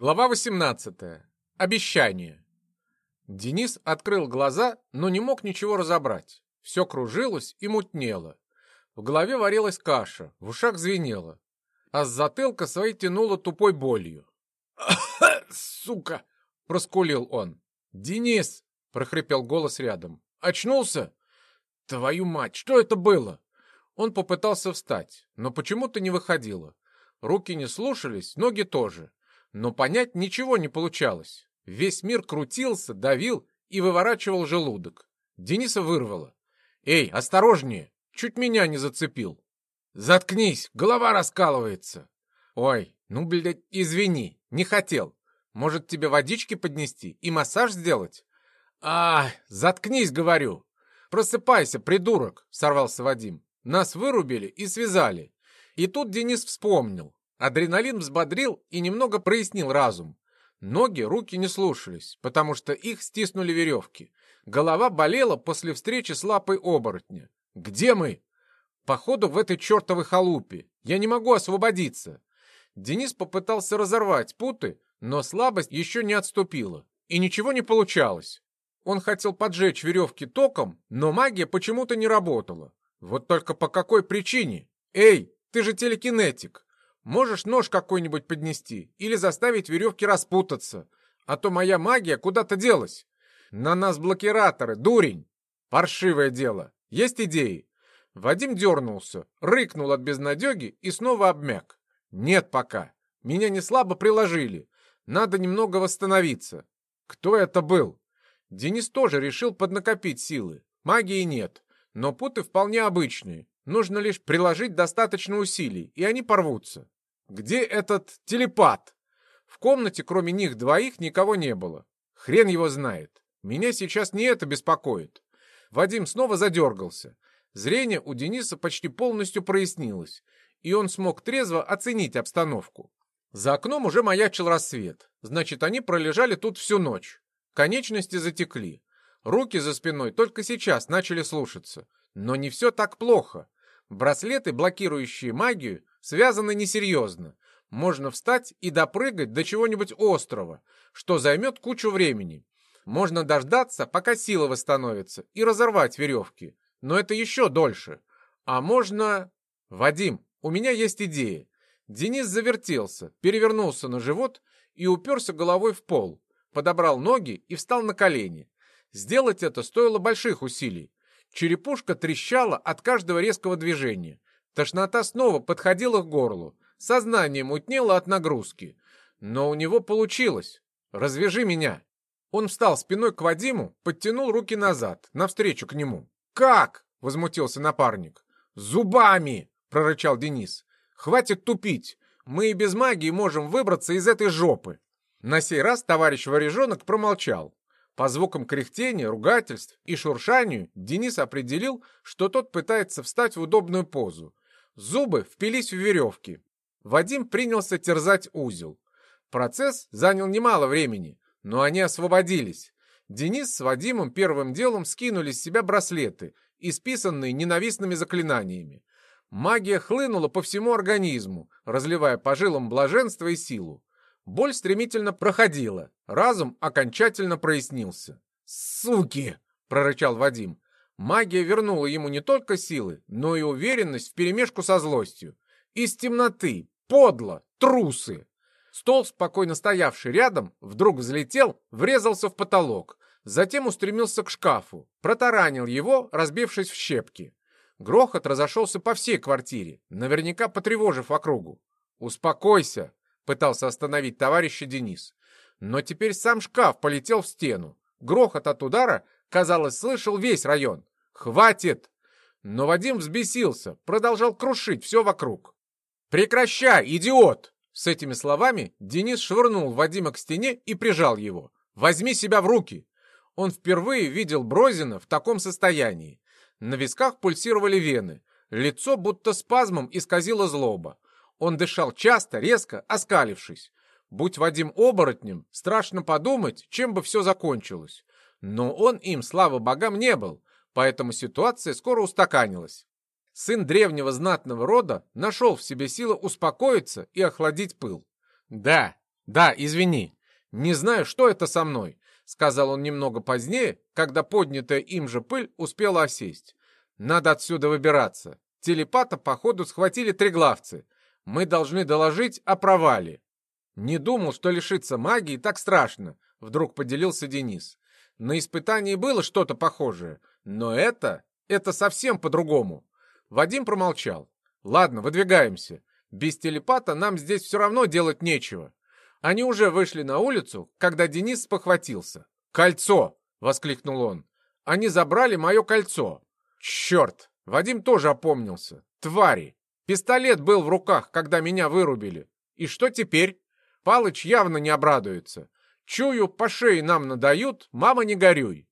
Глава 18. Обещание. Денис открыл глаза, но не мог ничего разобрать. Все кружилось и мутнело. В голове варилась каша, в ушах звенело. А с затылка своей тянуло тупой болью. «Сука!» — проскулил он. «Денис!» — прохрипел голос рядом. «Очнулся?» «Твою мать, что это было?» Он попытался встать, но почему-то не выходило. Руки не слушались, ноги тоже но понять ничего не получалось. Весь мир крутился, давил и выворачивал желудок. Дениса вырвало. «Эй, осторожнее! Чуть меня не зацепил!» «Заткнись! Голова раскалывается!» «Ой, ну, блядь, извини, не хотел. Может, тебе водички поднести и массаж сделать?» «А, заткнись, говорю!» «Просыпайся, придурок!» — сорвался Вадим. «Нас вырубили и связали». И тут Денис вспомнил. Адреналин взбодрил и немного прояснил разум. Ноги, руки не слушались, потому что их стиснули веревки. Голова болела после встречи с лапой оборотня. «Где мы?» «Походу, в этой чертовой халупе. Я не могу освободиться». Денис попытался разорвать путы, но слабость еще не отступила, и ничего не получалось. Он хотел поджечь веревки током, но магия почему-то не работала. Вот только по какой причине? «Эй, ты же телекинетик!» Можешь нож какой-нибудь поднести или заставить веревки распутаться, а то моя магия куда-то делась. На нас блокираторы, дурень. Паршивое дело. Есть идеи?» Вадим дернулся, рыкнул от безнадеги и снова обмяк. «Нет пока. Меня не слабо приложили. Надо немного восстановиться». «Кто это был?» Денис тоже решил поднакопить силы. Магии нет, но путы вполне обычные. Нужно лишь приложить достаточно усилий, и они порвутся. Где этот телепат? В комнате, кроме них двоих, никого не было. Хрен его знает. Меня сейчас не это беспокоит. Вадим снова задергался. Зрение у Дениса почти полностью прояснилось, и он смог трезво оценить обстановку. За окном уже маячил рассвет. Значит, они пролежали тут всю ночь. Конечности затекли. Руки за спиной только сейчас начали слушаться. Но не все так плохо. Браслеты, блокирующие магию, связаны несерьезно. Можно встать и допрыгать до чего-нибудь острого, что займет кучу времени. Можно дождаться, пока сила восстановится, и разорвать веревки. Но это еще дольше. А можно... Вадим, у меня есть идея. Денис завертелся, перевернулся на живот и уперся головой в пол. Подобрал ноги и встал на колени. Сделать это стоило больших усилий. Черепушка трещала от каждого резкого движения. Тошнота снова подходила к горлу. Сознание мутнело от нагрузки. Но у него получилось. «Развяжи меня!» Он встал спиной к Вадиму, подтянул руки назад, навстречу к нему. «Как?» — возмутился напарник. «Зубами!» — прорычал Денис. «Хватит тупить! Мы и без магии можем выбраться из этой жопы!» На сей раз товарищ Варежонок промолчал. По звукам кряхтения, ругательств и шуршанию Денис определил, что тот пытается встать в удобную позу. Зубы впились в веревки. Вадим принялся терзать узел. Процесс занял немало времени, но они освободились. Денис с Вадимом первым делом скинули с себя браслеты, исписанные ненавистными заклинаниями. Магия хлынула по всему организму, разливая по жилам блаженство и силу. Боль стремительно проходила, разум окончательно прояснился. «Суки!» — прорычал Вадим. Магия вернула ему не только силы, но и уверенность вперемешку со злостью. Из темноты, подло, трусы. Стол, спокойно стоявший рядом, вдруг взлетел, врезался в потолок, затем устремился к шкафу, протаранил его, разбившись в щепки. Грохот разошелся по всей квартире, наверняка потревожив округу. «Успокойся!» — пытался остановить товарища Денис. Но теперь сам шкаф полетел в стену. Грохот от удара, казалось, слышал весь район. «Хватит!» Но Вадим взбесился, продолжал крушить все вокруг. «Прекращай, идиот!» С этими словами Денис швырнул Вадима к стене и прижал его. «Возьми себя в руки!» Он впервые видел Брозина в таком состоянии. На висках пульсировали вены, лицо будто спазмом исказило злоба. Он дышал часто, резко, оскалившись. Будь Вадим оборотнем, страшно подумать, чем бы все закончилось. Но он им, слава богам, не был поэтому ситуация скоро устаканилась. Сын древнего знатного рода нашел в себе силы успокоиться и охладить пыл. Да, «Да, извини. Не знаю, что это со мной», — сказал он немного позднее, когда поднятая им же пыль успела осесть. «Надо отсюда выбираться. Телепата, походу, схватили триглавцы. Мы должны доложить о провале». «Не думал, что лишиться магии так страшно», — вдруг поделился Денис. «На испытании было что-то похожее, но это... это совсем по-другому». Вадим промолчал. «Ладно, выдвигаемся. Без телепата нам здесь все равно делать нечего». Они уже вышли на улицу, когда Денис спохватился. «Кольцо!» — воскликнул он. «Они забрали мое кольцо!» «Черт!» — Вадим тоже опомнился. «Твари! Пистолет был в руках, когда меня вырубили. И что теперь?» Палыч явно не обрадуется. Чую, по шее нам надают, мама не горюй.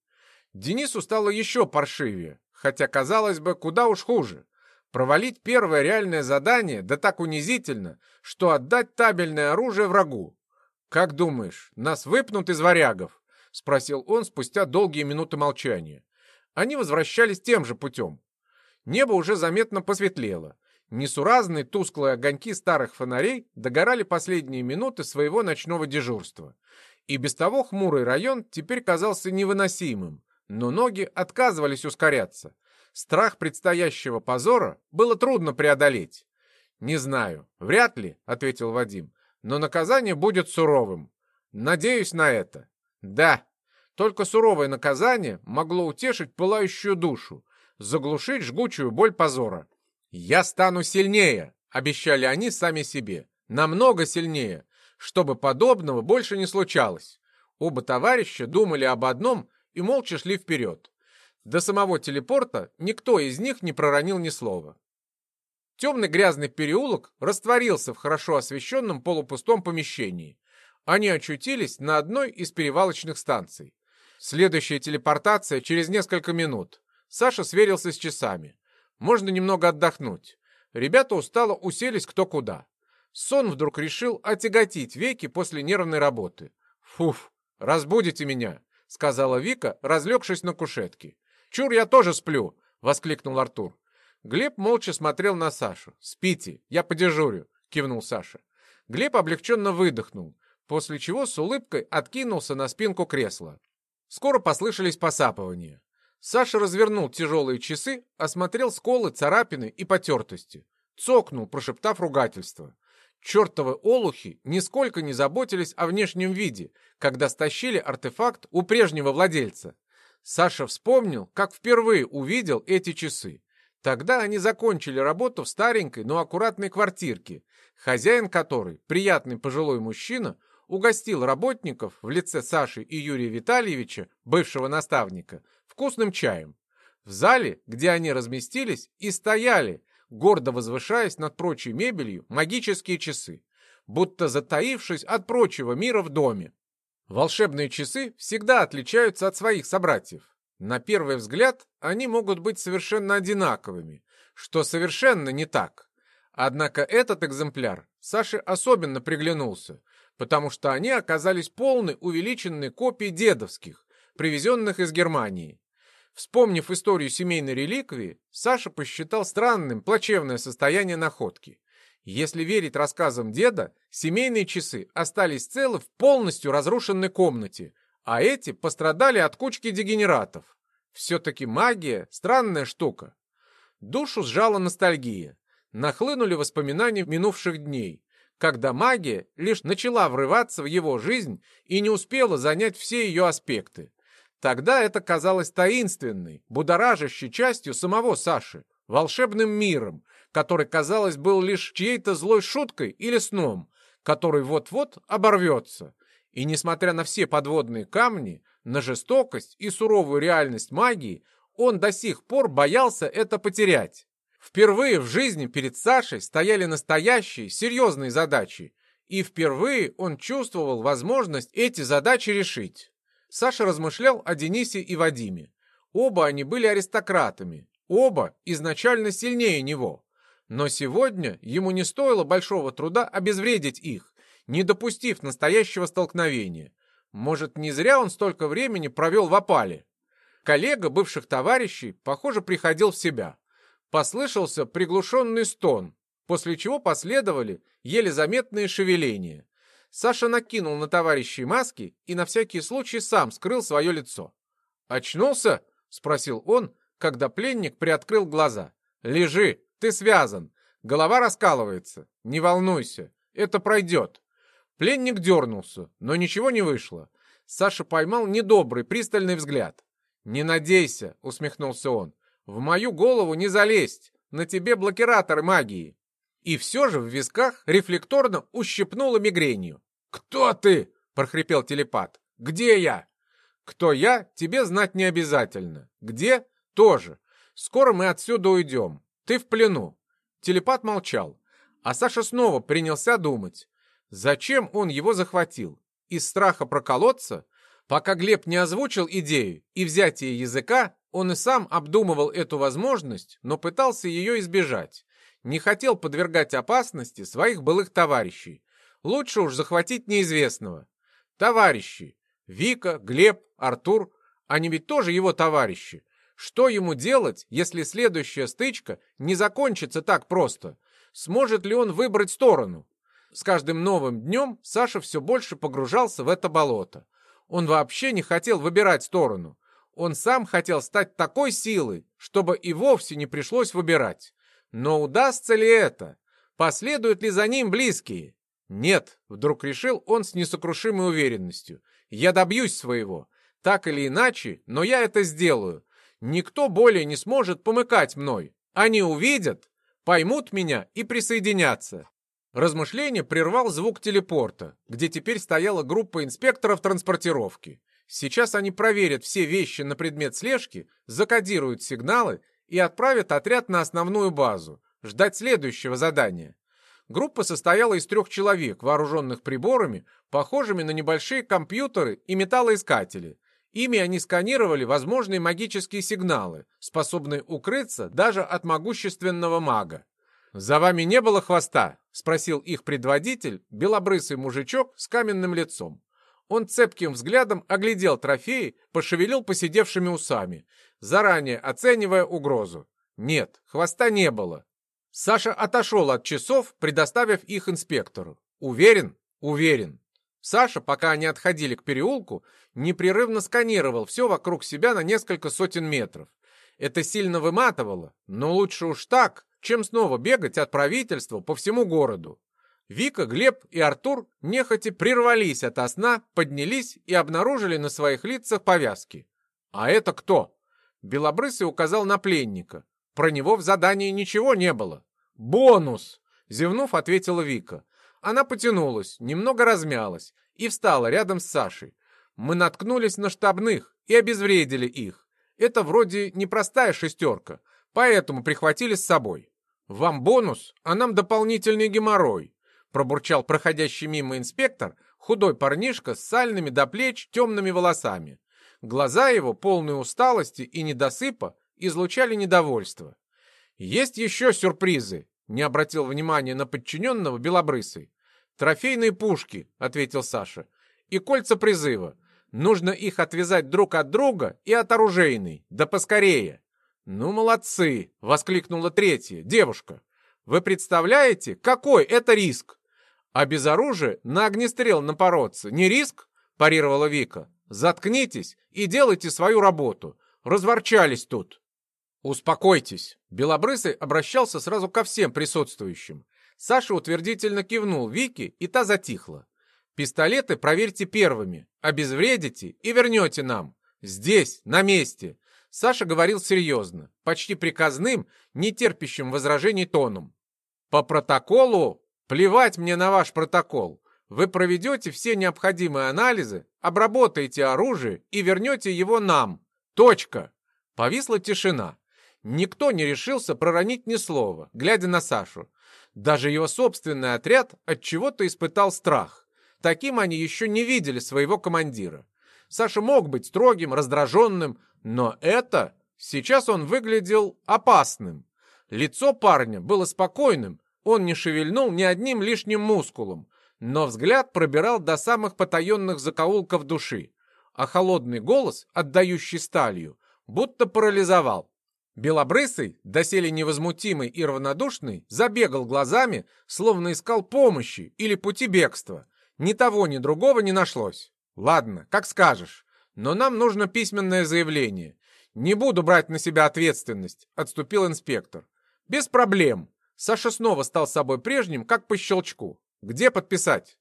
Денису стало еще паршивее, хотя, казалось бы, куда уж хуже. Провалить первое реальное задание, да так унизительно, что отдать табельное оружие врагу. «Как думаешь, нас выпнут из варягов?» — спросил он спустя долгие минуты молчания. Они возвращались тем же путем. Небо уже заметно посветлело. Несуразные тусклые огоньки старых фонарей догорали последние минуты своего ночного дежурства. И без того хмурый район теперь казался невыносимым, но ноги отказывались ускоряться. Страх предстоящего позора было трудно преодолеть. «Не знаю, вряд ли», — ответил Вадим, — «но наказание будет суровым. Надеюсь на это». «Да, только суровое наказание могло утешить пылающую душу, заглушить жгучую боль позора». «Я стану сильнее», — обещали они сами себе. «Намного сильнее, чтобы подобного больше не случалось». Оба товарища думали об одном и молча шли вперед. До самого телепорта никто из них не проронил ни слова. Темный грязный переулок растворился в хорошо освещенном полупустом помещении. Они очутились на одной из перевалочных станций. Следующая телепортация через несколько минут. Саша сверился с часами. Можно немного отдохнуть. Ребята устало уселись кто куда. Сон вдруг решил отяготить веки после нервной работы. «Фуф, разбудите меня», — сказала Вика, разлегшись на кушетке. «Чур, я тоже сплю», — воскликнул Артур. Глеб молча смотрел на Сашу. «Спите, я подежурю», — кивнул Саша. Глеб облегченно выдохнул, после чего с улыбкой откинулся на спинку кресла. Скоро послышались посапывания. Саша развернул тяжелые часы, осмотрел сколы, царапины и потертости. Цокнул, прошептав ругательство. Чертовы олухи нисколько не заботились о внешнем виде, когда стащили артефакт у прежнего владельца. Саша вспомнил, как впервые увидел эти часы. Тогда они закончили работу в старенькой, но аккуратной квартирке, хозяин которой, приятный пожилой мужчина, угостил работников в лице Саши и Юрия Витальевича, бывшего наставника, вкусным чаем. В зале, где они разместились, и стояли, гордо возвышаясь над прочей мебелью, магические часы, будто затаившись от прочего мира в доме. Волшебные часы всегда отличаются от своих собратьев. На первый взгляд они могут быть совершенно одинаковыми, что совершенно не так. Однако этот экземпляр Саше особенно приглянулся, потому что они оказались полной увеличенной копией дедовских, привезенных из Германии. Вспомнив историю семейной реликвии, Саша посчитал странным плачевное состояние находки. Если верить рассказам деда, семейные часы остались целы в полностью разрушенной комнате, а эти пострадали от кучки дегенератов. Все-таки магия — странная штука. Душу сжала ностальгия. Нахлынули воспоминания минувших дней, когда магия лишь начала врываться в его жизнь и не успела занять все ее аспекты. Тогда это казалось таинственной, будоражащей частью самого Саши, волшебным миром, который, казалось, был лишь чьей-то злой шуткой или сном, который вот-вот оборвется. И несмотря на все подводные камни, на жестокость и суровую реальность магии, он до сих пор боялся это потерять. Впервые в жизни перед Сашей стояли настоящие, серьезные задачи, и впервые он чувствовал возможность эти задачи решить. Саша размышлял о Денисе и Вадиме. Оба они были аристократами, оба изначально сильнее него. Но сегодня ему не стоило большого труда обезвредить их, не допустив настоящего столкновения. Может, не зря он столько времени провел в опале. Коллега бывших товарищей, похоже, приходил в себя. Послышался приглушенный стон, после чего последовали еле заметные шевеления. Саша накинул на товарищей маски и на всякий случай сам скрыл свое лицо. «Очнулся?» — спросил он, когда пленник приоткрыл глаза. «Лежи, ты связан. Голова раскалывается. Не волнуйся, это пройдет». Пленник дернулся, но ничего не вышло. Саша поймал недобрый, пристальный взгляд. «Не надейся», — усмехнулся он. «В мою голову не залезть. На тебе блокираторы магии». И все же в висках рефлекторно ущипнуло мигренью. «Кто ты?» — прохрипел телепат. «Где я?» «Кто я, тебе знать не обязательно. Где? Тоже. Скоро мы отсюда уйдем. Ты в плену». Телепат молчал, а Саша снова принялся думать. Зачем он его захватил? Из страха проколоться? Пока Глеб не озвучил идею и взятие языка, он и сам обдумывал эту возможность, но пытался ее избежать не хотел подвергать опасности своих былых товарищей. Лучше уж захватить неизвестного. Товарищи. Вика, Глеб, Артур. Они ведь тоже его товарищи. Что ему делать, если следующая стычка не закончится так просто? Сможет ли он выбрать сторону? С каждым новым днем Саша все больше погружался в это болото. Он вообще не хотел выбирать сторону. Он сам хотел стать такой силой, чтобы и вовсе не пришлось выбирать. Но удастся ли это? Последуют ли за ним близкие? Нет, вдруг решил он с несокрушимой уверенностью. Я добьюсь своего. Так или иначе, но я это сделаю. Никто более не сможет помыкать мной. Они увидят, поймут меня и присоединятся. Размышление прервал звук телепорта, где теперь стояла группа инспекторов транспортировки. Сейчас они проверят все вещи на предмет слежки, закодируют сигналы и отправят отряд на основную базу, ждать следующего задания. Группа состояла из трех человек, вооруженных приборами, похожими на небольшие компьютеры и металлоискатели. Ими они сканировали возможные магические сигналы, способные укрыться даже от могущественного мага. «За вами не было хвоста?» — спросил их предводитель, белобрысый мужичок с каменным лицом. Он цепким взглядом оглядел трофеи, пошевелил посидевшими усами, заранее оценивая угрозу. Нет, хвоста не было. Саша отошел от часов, предоставив их инспектору. Уверен? Уверен. Саша, пока они отходили к переулку, непрерывно сканировал все вокруг себя на несколько сотен метров. Это сильно выматывало, но лучше уж так, чем снова бегать от правительства по всему городу. Вика, Глеб и Артур нехотя прервались ото сна, поднялись и обнаружили на своих лицах повязки. «А это кто?» Белобрысый указал на пленника. Про него в задании ничего не было. «Бонус!» — зевнув, ответила Вика. Она потянулась, немного размялась и встала рядом с Сашей. Мы наткнулись на штабных и обезвредили их. Это вроде непростая шестерка, поэтому прихватили с собой. Вам бонус, а нам дополнительный геморрой пробурчал проходящий мимо инспектор, худой парнишка с сальными до плеч темными волосами. Глаза его, полные усталости и недосыпа, излучали недовольство. «Есть еще сюрпризы», — не обратил внимания на подчиненного Белобрысый. «Трофейные пушки», — ответил Саша, — «и кольца призыва. Нужно их отвязать друг от друга и от оружейной, да поскорее». «Ну, молодцы!» — воскликнула третья, девушка. «Вы представляете, какой это риск?» А без оружия на огнестрел напороться не риск? Парировала Вика. Заткнитесь и делайте свою работу. Разворчались тут. Успокойтесь. Белобрысый обращался сразу ко всем присутствующим. Саша утвердительно кивнул Вике, и та затихла. Пистолеты проверьте первыми, обезвредите и вернете нам. Здесь, на месте. Саша говорил серьезно, почти приказным, не терпящим возражений тоном. По протоколу Плевать мне на ваш протокол. Вы проведете все необходимые анализы, обработаете оружие и вернете его нам. Точка. Повисла тишина. Никто не решился проронить ни слова, глядя на Сашу. Даже его собственный отряд от чего-то испытал страх. Таким они еще не видели своего командира. Саша мог быть строгим, раздраженным, но это... Сейчас он выглядел опасным. Лицо парня было спокойным, он не шевельнул ни одним лишним мускулом, но взгляд пробирал до самых потаенных закоулков души, а холодный голос, отдающий сталью, будто парализовал. Белобрысый, доселе невозмутимый и равнодушный, забегал глазами, словно искал помощи или пути бегства. Ни того, ни другого не нашлось. Ладно, как скажешь. Но нам нужно письменное заявление. Не буду брать на себя ответственность, отступил инспектор. Без проблем. Саша снова стал собой прежним, как по щелчку. Где подписать?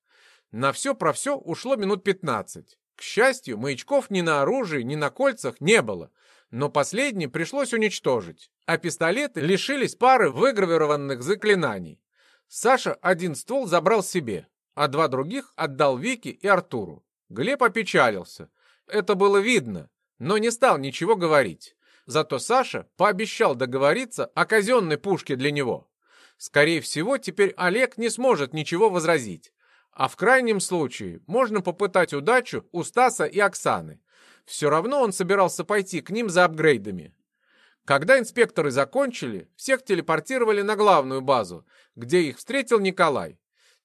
На все про все ушло минут пятнадцать. К счастью, маячков ни на оружии, ни на кольцах не было, но последний пришлось уничтожить, а пистолеты лишились пары выгравированных заклинаний. Саша один ствол забрал себе, а два других отдал Вике и Артуру. Глеб опечалился. Это было видно, но не стал ничего говорить. Зато Саша пообещал договориться о казенной пушке для него. Скорее всего, теперь Олег не сможет ничего возразить. А в крайнем случае можно попытать удачу у Стаса и Оксаны. Все равно он собирался пойти к ним за апгрейдами. Когда инспекторы закончили, всех телепортировали на главную базу, где их встретил Николай.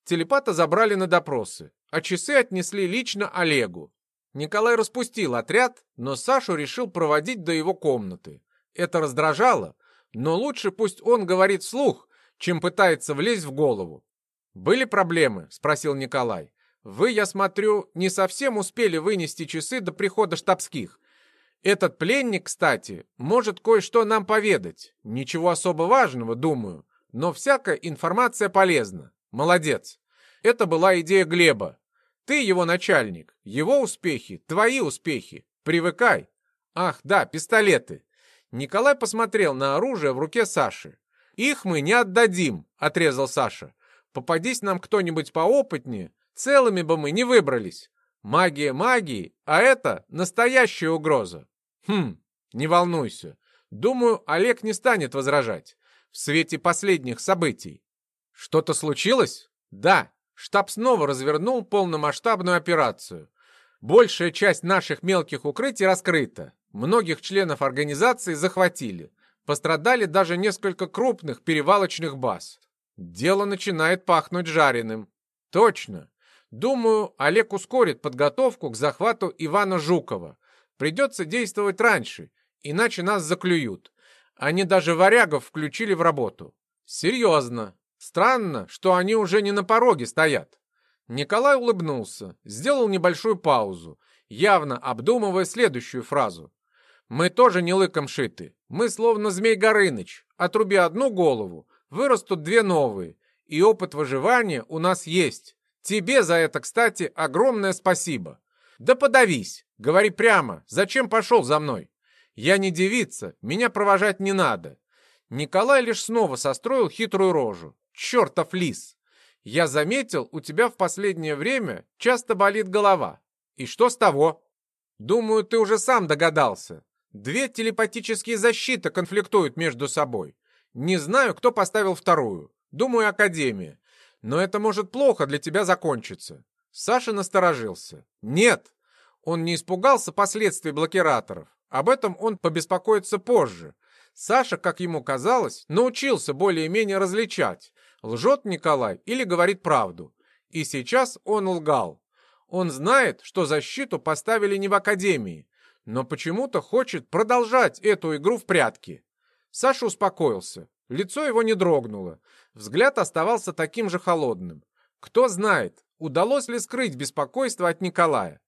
Телепата забрали на допросы, а часы отнесли лично Олегу. Николай распустил отряд, но Сашу решил проводить до его комнаты. Это раздражало, но лучше пусть он говорит вслух, чем пытается влезть в голову. «Были проблемы?» — спросил Николай. «Вы, я смотрю, не совсем успели вынести часы до прихода штабских. Этот пленник, кстати, может кое-что нам поведать. Ничего особо важного, думаю, но всякая информация полезна. Молодец. Это была идея Глеба. Ты его начальник, его успехи, твои успехи. Привыкай. Ах, да, пистолеты». Николай посмотрел на оружие в руке Саши. «Их мы не отдадим», — отрезал Саша. Попадись нам кто-нибудь поопытнее, целыми бы мы не выбрались. Магия магии, а это настоящая угроза. Хм, не волнуйся. Думаю, Олег не станет возражать. В свете последних событий. Что-то случилось? Да, штаб снова развернул полномасштабную операцию. Большая часть наших мелких укрытий раскрыта. Многих членов организации захватили. Пострадали даже несколько крупных перевалочных баз. Дело начинает пахнуть жареным. Точно. Думаю, Олег ускорит подготовку к захвату Ивана Жукова. Придется действовать раньше, иначе нас заклюют. Они даже варягов включили в работу. Серьезно. Странно, что они уже не на пороге стоят. Николай улыбнулся, сделал небольшую паузу, явно обдумывая следующую фразу. «Мы тоже не лыком шиты. Мы словно Змей Горыныч. Отруби одну голову, Вырастут две новые, и опыт выживания у нас есть. Тебе за это, кстати, огромное спасибо. Да подавись, говори прямо, зачем пошел за мной? Я не девица, меня провожать не надо. Николай лишь снова состроил хитрую рожу. Чертов лис! Я заметил, у тебя в последнее время часто болит голова. И что с того? Думаю, ты уже сам догадался. Две телепатические защиты конфликтуют между собой. Не знаю, кто поставил вторую. Думаю, Академия. Но это может плохо для тебя закончиться. Саша насторожился. Нет, он не испугался последствий блокираторов. Об этом он побеспокоится позже. Саша, как ему казалось, научился более-менее различать, лжет Николай или говорит правду. И сейчас он лгал. Он знает, что защиту поставили не в Академии, но почему-то хочет продолжать эту игру в прятки. Саша успокоился. Лицо его не дрогнуло. Взгляд оставался таким же холодным. Кто знает, удалось ли скрыть беспокойство от Николая.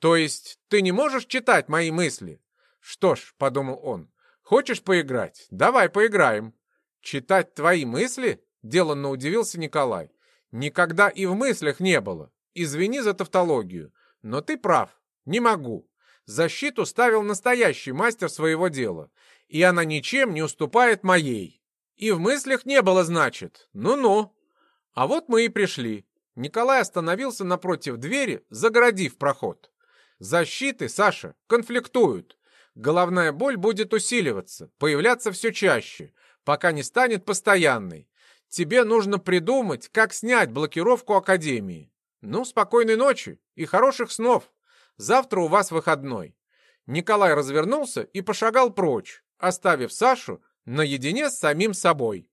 То есть ты не можешь читать мои мысли? Что ж, подумал он, хочешь поиграть? Давай поиграем. Читать твои мысли? Деланно удивился Николай. Никогда и в мыслях не было. Извини за тавтологию, но ты прав. Не могу. Защиту ставил настоящий мастер своего дела и она ничем не уступает моей. И в мыслях не было, значит. Ну-ну. А вот мы и пришли. Николай остановился напротив двери, загородив проход. Защиты, Саша, конфликтуют. Головная боль будет усиливаться, появляться все чаще, пока не станет постоянной. Тебе нужно придумать, как снять блокировку Академии. Ну, спокойной ночи и хороших снов. Завтра у вас выходной. Николай развернулся и пошагал прочь, оставив Сашу наедине с самим собой.